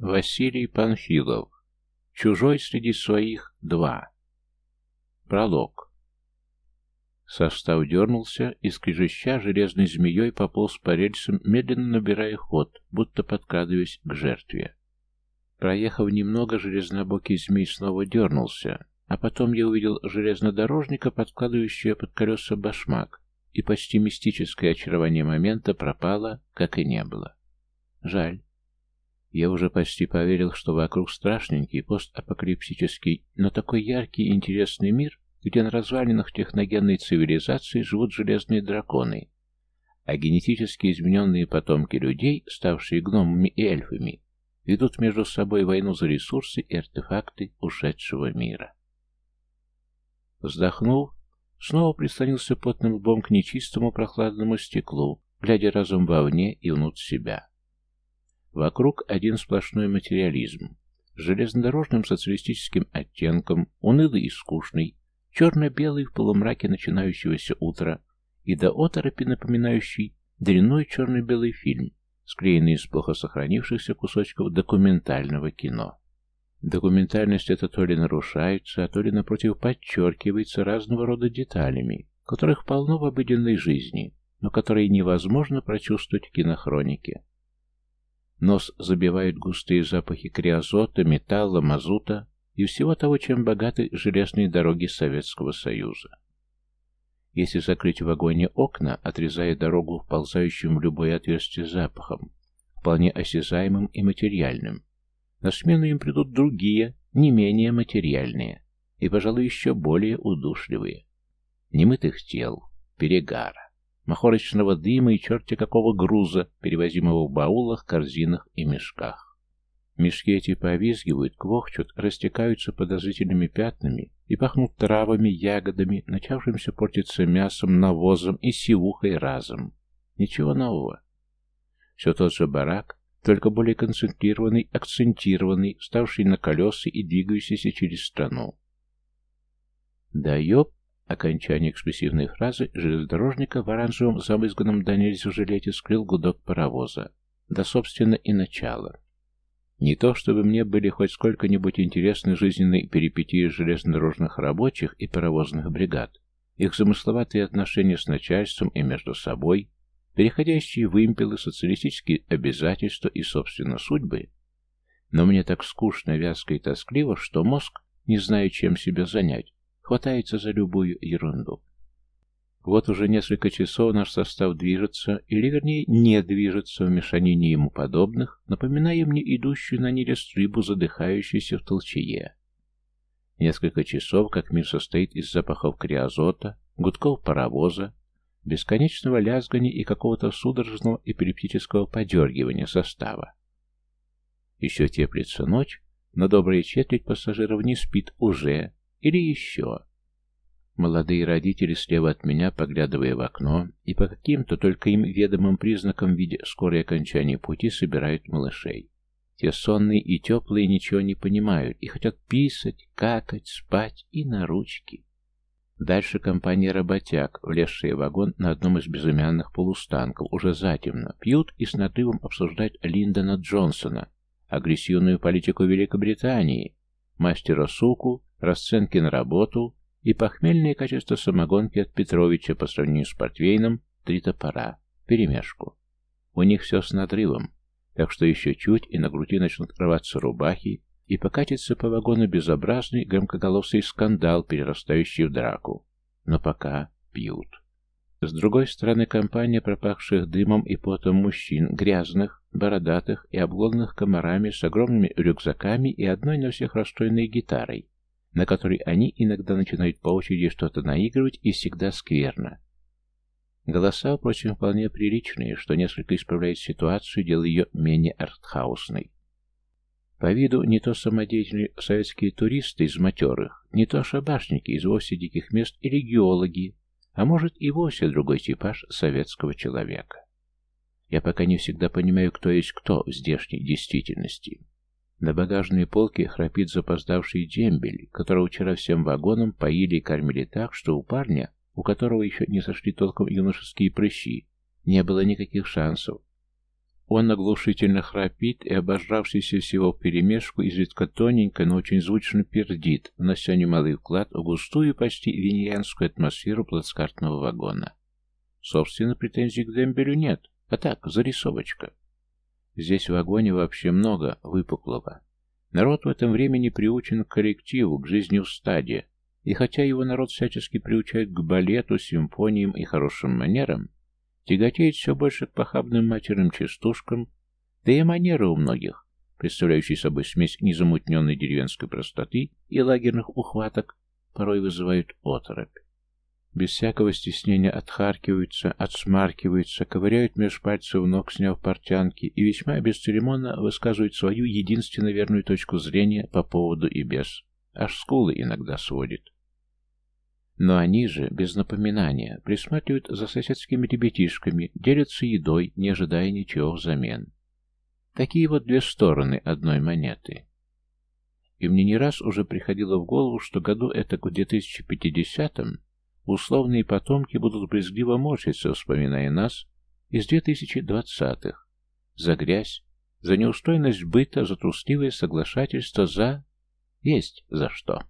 Василий Панфилов. Чужой среди своих два. Пролог. Состав дернулся и, скрежеща железной змеей, пополз по рельсам, медленно набирая ход, будто подкрадываясь к жертве. Проехав немного, железнобокий змей снова дернулся, а потом я увидел железнодорожника, подкладывающего под колеса башмак, и почти мистическое очарование момента пропало, как и не было. Жаль. Я уже почти поверил, что вокруг страшненький, постапокалипсический, но такой яркий и интересный мир, где на развалинах техногенной цивилизации живут железные драконы, а генетически измененные потомки людей, ставшие гномами и эльфами, ведут между собой войну за ресурсы и артефакты ушедшего мира. Вздохнув, снова прислонился потным лбом к нечистому прохладному стеклу, глядя разум вовне и внутрь себя. Вокруг один сплошной материализм. С железнодорожным социалистическим оттенком, унылый и скучный, черно-белый в полумраке начинающегося утра и до оторопи напоминающий дрянной черно-белый фильм, склеенный из плохо сохранившихся кусочков документального кино. Документальность это то ли нарушается, а то ли, напротив, подчеркивается разного рода деталями, которых полно в обыденной жизни, но которые невозможно прочувствовать в кинохронике. Нос забивают густые запахи криозота, металла, мазута и всего того, чем богаты железные дороги Советского Союза. Если закрыть в вагоне окна, отрезая дорогу вползающим в любое отверстие запахом, вполне осязаемым и материальным, на смену им придут другие, не менее материальные и, пожалуй, еще более удушливые. Немытых тел, перегара, махорочного дыма и черти какого груза, перевозимого в баулах, корзинах и мешках. Мешки эти повизгивают, квохчут, растекаются подозрительными пятнами и пахнут травами, ягодами, начавшимся портиться мясом, навозом и сивухой разом. Ничего нового. Все тот же барак, только более концентрированный, акцентированный, ставший на колеса и двигающийся через страну. Да ёп, Окончание экспрессивной фразы железнодорожника в оранжевом замызганном до нельзя жилете скрыл гудок паровоза. Да, собственно, и начало. Не то, чтобы мне были хоть сколько-нибудь интересны жизненные перипетии железнодорожных рабочих и паровозных бригад, их замысловатые отношения с начальством и между собой, переходящие вымпелы, социалистические обязательства и, собственно, судьбы. Но мне так скучно, вязко и тоскливо, что мозг, не зная, чем себя занять, хватается за любую ерунду. Вот уже несколько часов наш состав движется, или вернее не движется в мешанине ему подобных, напоминая мне идущую на нерест рыбу, задыхающуюся в толчее. Несколько часов, как мир состоит из запахов криозота, гудков паровоза, бесконечного лязгания и какого-то судорожного эпилептического подергивания состава. Еще теплится ночь, но добрая четверть пассажиров не спит уже, или еще. Молодые родители слева от меня, поглядывая в окно, и по каким-то только им ведомым признакам в виде скорой окончания пути собирают малышей. Те сонные и теплые ничего не понимают и хотят писать, какать, спать и на ручки. Дальше компания работяг, влезшая в вагон на одном из безымянных полустанков, уже затемно, пьют и с надрывом обсуждают Линдона Джонсона, агрессивную политику Великобритании, мастера суку расценки на работу и похмельные качества самогонки от Петровича по сравнению с портвейном три топора, перемешку. У них все с надрывом, так что еще чуть и на груди начнут рваться рубахи, и покатится по вагону безобразный громкоголосый скандал, перерастающий в драку. Но пока пьют. С другой стороны компания пропахших дымом и потом мужчин, грязных, бородатых и обглоданных комарами с огромными рюкзаками и одной на всех расстроенной гитарой, на которой они иногда начинают по очереди что-то наигрывать и всегда скверно. Голоса, впрочем, вполне приличные, что несколько исправляет ситуацию, делая ее менее артхаусной. По виду не то самодеятельные советские туристы из матерых, не то шабашники из вовсе диких мест или геологи, а может и вовсе другой типаж советского человека. Я пока не всегда понимаю, кто есть кто в здешней действительности. На багажной полке храпит запоздавший дембель, которого вчера всем вагоном поили и кормили так, что у парня, у которого еще не сошли толком юношеские прыщи, не было никаких шансов. Он оглушительно храпит и, обожравшийся всего вперемешку, изредка тоненько, но очень звучно пердит, внося немалый вклад в густую, почти венерианскую атмосферу плацкартного вагона. Собственно, претензий к дембелю нет, а так, зарисовочка. Здесь в вагоне вообще много выпуклого. Народ в этом времени приучен к коллективу, к жизни в стаде, и хотя его народ всячески приучает к балету, симфониям и хорошим манерам, тяготеет все больше к похабным матерным частушкам, да и манеры у многих, представляющие собой смесь незамутненной деревенской простоты и лагерных ухваток, порой вызывают оторопь. Без всякого стеснения отхаркиваются, отсмаркиваются, ковыряют меж пальцев ног, сняв портянки, и весьма бесцеремонно высказывают свою единственно верную точку зрения по поводу и без. Аж скулы иногда сводит. Но они же, без напоминания, присматривают за соседскими ребятишками, делятся едой, не ожидая ничего взамен. Такие вот две стороны одной монеты. И мне не раз уже приходило в голову, что году это к 2050-м условные потомки будут брезгливо морщиться, вспоминая нас из 2020-х. За грязь, за неустойность быта, за трусливое соглашательство, за... Есть за что.